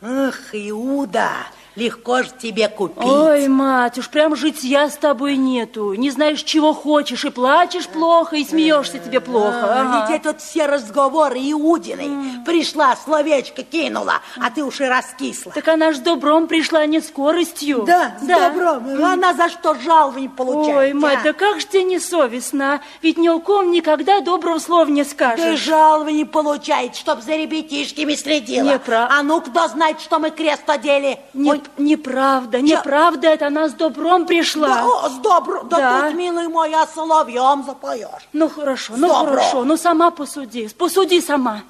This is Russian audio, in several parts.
Ах, Иуда, легко же тебе купить. Ой, мать, уж прям житья с тобой нету. Не знаешь, чего хочешь, и плачешь плохо, и смеешься тебе плохо. А, Ага. Ведь это все разговоры Иудины. Пришла, словечко кинула, а ты уж и раскисла. Так она ж добром пришла, а не скоростью. Да, с добром. Она за что жалование получает? Ой, мать, а? да как ж тебе не совестно? Ведь ни у ком никогда доброго слова не Ты скажешь. жалование получает, чтоб за ребятишками следила. Непра- А ну, кто знает, что мы крест одели? Не- Ой, неправда, неправда, это она с добром пришла. да, о, с добро, да, Да. тут, милый мой, я соловьем запоешь. Ну хорошо, ну Добро. хорошо, ну сама посуди, посуди сама.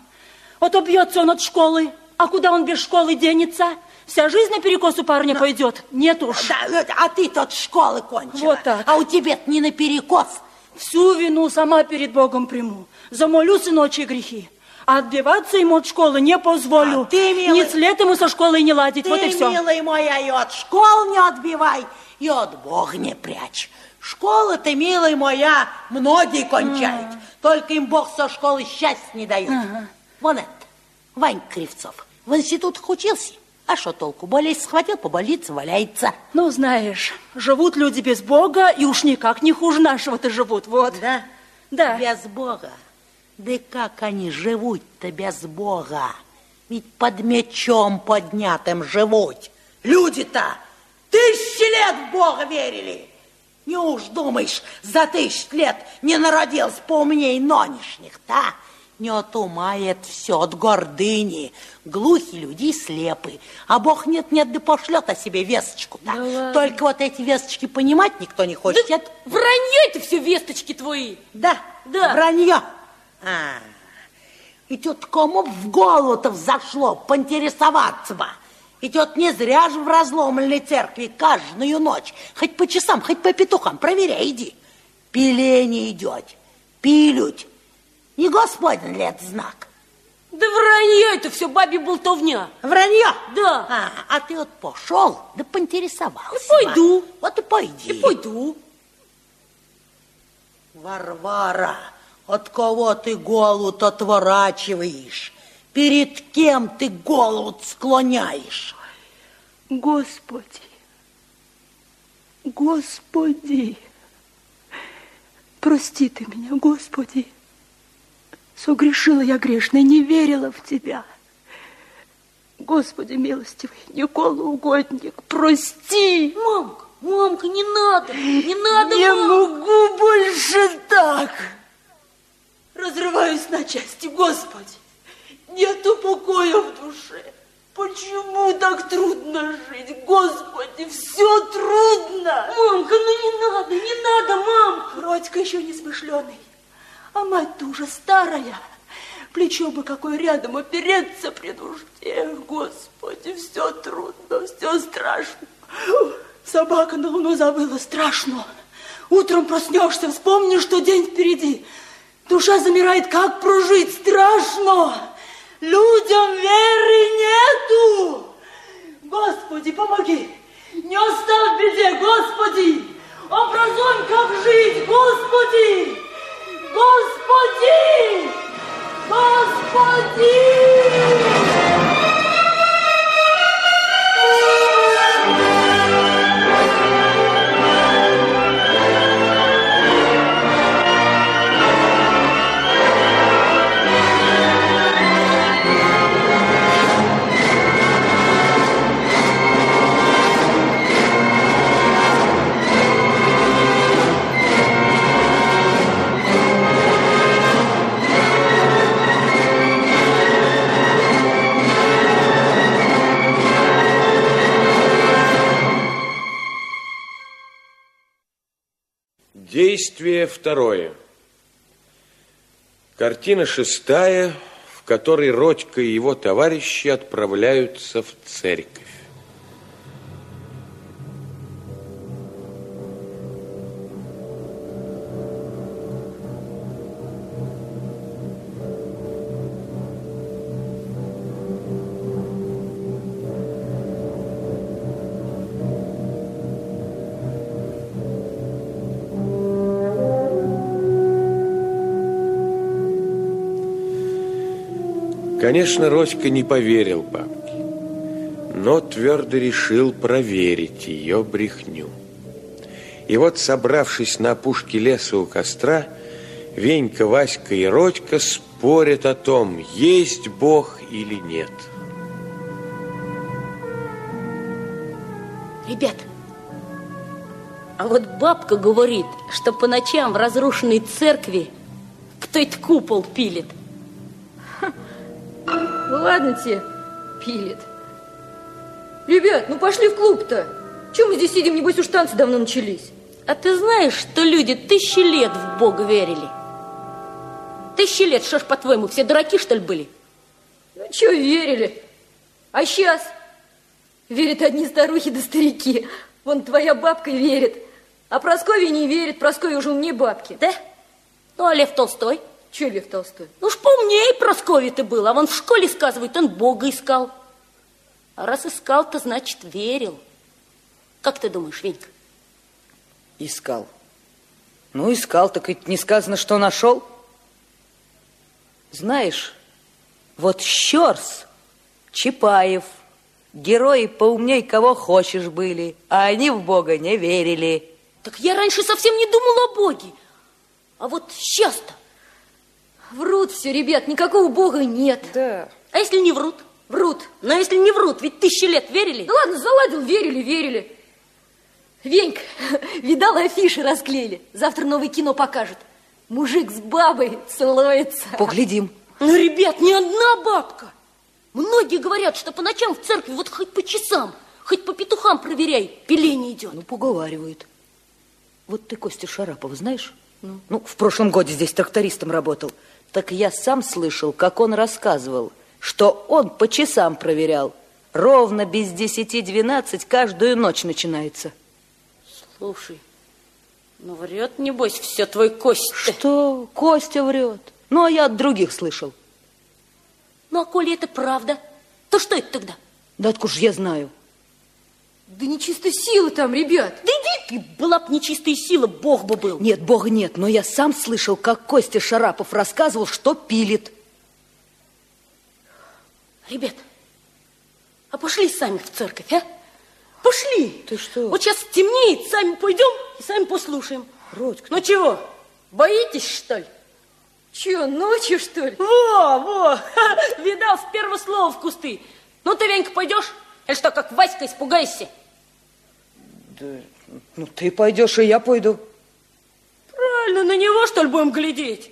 Вот убьется он от школы, а куда он без школы денется? Вся жизнь наперекос у парня пойдет. Нет уж. Да, э, а ты тут школы кончила. Вот так. А у тебя не наперекос. Всю вину сама перед Богом приму. Замолю сыночьи грехи. А отбиваться ему от школы не позволю. А ты, милый- Ни след ему со школой не ладить, Ты, вот и все. милый мой, и от школ не отбивай, и от Бога не прячь. Школы-то, милый моя, многие кончают. Только им Бог со школы счастья не дает. Вон этот, Вань Кривцов, в институтах учился. А что толку? Болезнь схватил, по больнице валяется. Ну, знаешь, живут люди без Бога, и уж никак не хуже нашего-то живут, вот. Да? Да. Без Бога. Да как они живут-то без Бога? Ведь под мечом поднятым живут. Люди-то тысячи лет в Бога верили. Не уж думаешь, за тысяч лет не народился поумней нынешних-то? Не от ума это все, от гордыни. Глухи люди слепы. А Бог нет-нет, да пошлет о себе весточку-то. Да ладно. Только вот эти весточки понимать никто не хочет. Это- Вранье это все весточки твои. да, Да. вранье. А, и тут кому в голову-то взошло поинтересоваться бы. Вот не зря же в разломленной церкви каждую ночь, хоть по часам, хоть по петухам, проверяй, иди. Пиление идет, пилють. Не Господень ли это знак? Да вранье это все бабе болтовня. Вранье? Да. А, а ты вот пошел, да поинтересовался. И пойду. Вот и пойди. И пойду. Варвара, от кого ты голову отворачиваешь? Перед кем ты голову склоняешь? Господи, Господи, прости ты меня, Господи. Согрешила я грешно, не верила в Тебя. Господи, милостивый, Никола угодник, прости. Мамка, мамка, не надо, не надо, Не мамка. могу больше так. Разрываюсь на части, Господи. Нету покоя в душе. Почему так трудно жить? Господи, все трудно. Мамка, ну не надо, не надо, мамка. Родька еще не смышленый, а мать-то уже старая. Плечо бы какое рядом опереться при нужде. Господи, все трудно, все страшно. Собака на луну забыла, страшно. Утром проснешься, вспомнишь, что день впереди. Душа замирает, как прожить, страшно. Людям веры нету. Господи, помоги. Не оставь беде, Господи. Образуем, как жить, Господи. Господи. Господи. Действие второе. Картина шестая, в которой Родька и его товарищи отправляются в церковь. Конечно, Родька не поверил бабке. но твердо решил проверить ее брехню. И вот, собравшись на опушке леса у костра, Венька, Васька и Родька спорят о том, есть Бог или нет. Ребят, а вот бабка говорит, что по ночам в разрушенной церкви кто-то купол пилит. Ну ладно тебе, пилит. Ребят, ну пошли в клуб-то. Чем мы здесь сидим, небось уж танцы давно начались. А ты знаешь, что люди тысячи лет в Бога верили? Тысячи лет, что ж, по-твоему, все дураки, что ли, были? Ну, что верили? А сейчас? Верят одни старухи да старики. Вон твоя бабка верит. А Прасковья не верит, Прасковья уже умнее бабки. Да? Ну, а Лев Толстой? Че Лев Толстой? Ну, ж поумнее Прасковья ты был, а вон в школе сказывают, он Бога искал. А раз искал, то значит верил. Как ты думаешь, Венька? Искал. Ну, искал, так ведь не сказано, что нашел. Знаешь, вот Щерс, Чапаев, герои поумней кого хочешь были, а они в Бога не верили. Так я раньше совсем не думала о Боге. А вот сейчас-то. Врут все, ребят, никакого Бога нет. Да. А если не врут? Врут. Но если не врут, ведь тысячи лет верили? Ну ладно, заладил, верили, верили. Венька, видала, афиши расклеили. Завтра новое кино покажут. Мужик с бабой целуется. Поглядим. Ну, ребят, не одна бабка. Многие говорят, что по ночам в церкви вот хоть по часам, хоть по петухам проверяй, пеление идет. Ну, поговаривают. Вот ты Костя Шарапова знаешь? Ну? ну, в прошлом годе здесь трактористом работал. Так я сам слышал, как он рассказывал, что он по часам проверял. Ровно без десяти двенадцать каждую ночь начинается. Слушай, ну врет, небось, все твой Костя. Что? Костя врет. Ну, а я от других слышал. Ну, а коли это правда, то что это тогда? Да откуда ж я знаю? Да нечисто сила там, ребят. Да иди ты, была б нечистая сила, Бог бы был. Нет, Бога нет, но я сам слышал, как Костя Шарапов рассказывал, что пилит. Ребят, а пошли сами в церковь, а? Пошли. Ты что? Вот сейчас темнеет, сами пойдем и сами послушаем. Родька, Ну чего, боитесь, что ли? Че, ночью, что ли? Во, во, видал с первого слова в кусты. Ну ты, Венька, пойдешь? Или что, как Васька, испугайся? Да, ну ты пойдешь, и я пойду. Правильно, на него, что ли, будем глядеть?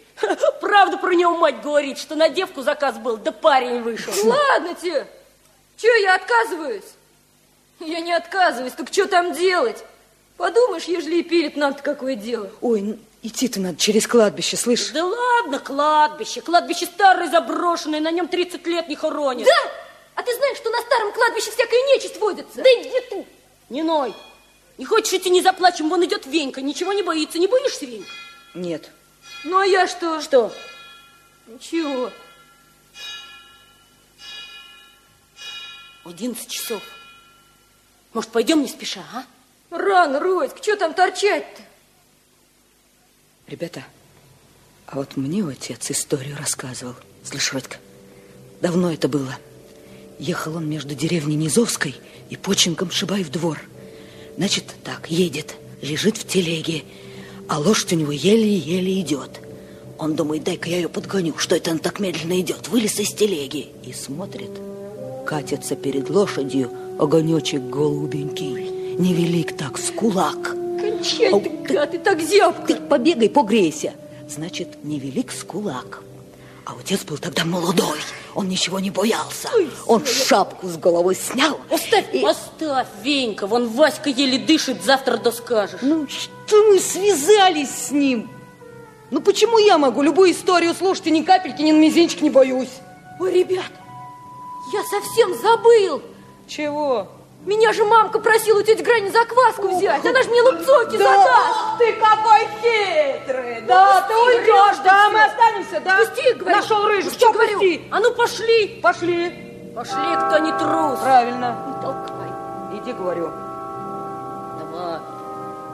Правда про него мать говорит, что на девку заказ был, да парень вышел. Ладно тебе. Че, я отказываюсь? Я не отказываюсь, так что там делать? Подумаешь, ежели и пилит нам-то какое дело. Ой, ну, идти-то надо через кладбище, слышь? Да ладно, кладбище. Кладбище старое, заброшенное, на нем 30 лет не хоронят. Да? А ты знаешь, что на старом кладбище всякая нечисть водится? Да иди ты, не ной. Не хочешь идти, не заплачем, вон идет Венька, ничего не боится. Не боишься, Венька? Нет. Ну, а я что? Что? Ничего. 11 часов. Может, пойдем не спеша, а? Рано, Родька, что там торчать-то? Ребята, а вот мне отец историю рассказывал. Слышь, Родька, давно это было. Ехал он между деревней Низовской и починком Шибаев двор. Значит, так, едет, лежит в телеге, а лошадь у него еле-еле идет. Он думает, дай-ка я ее подгоню, что это она так медленно идет. Вылез из телеги и смотрит. Катится перед лошадью огонечек голубенький. Невелик так, с кулак. Кончай ты, ты- гад, ты так зябко. Ты побегай, погрейся. Значит, невелик с кулак. А отец был тогда молодой. Он ничего не боялся. Он шапку с головы снял. Оставь, и- оставь, Венька, вон Васька еле дышит, завтра доскажешь. Ну, что мы связались с ним? Ну, почему я могу любую историю слушать и ни капельки, ни на мизинчик не боюсь? Ой, ребят, я совсем забыл. Чего? Меня же мамка просила у тети Грани закваску взять. Она же мне лупцовки задаст. ты какой хитрый! Да, ты уйдешь, да, мы останемся, да? Пусти, говорю. Нашел рыжик, Пусти, что говорю. пусти? А ну пошли, Пошли. пошли, кто не трус. Правильно. Не толкай. Иди, говорю. Давай.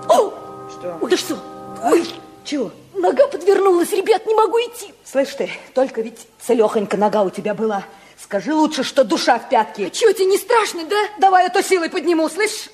О, Что? Да что? ой, Чего? нога подвернулась, ребят, не могу идти. Слышь ты, только ведь целехонька нога у тебя была. Скажи лучше, что душа в пятке. Чего тебе не страшно, да? Давай, а то силой подниму, слышишь?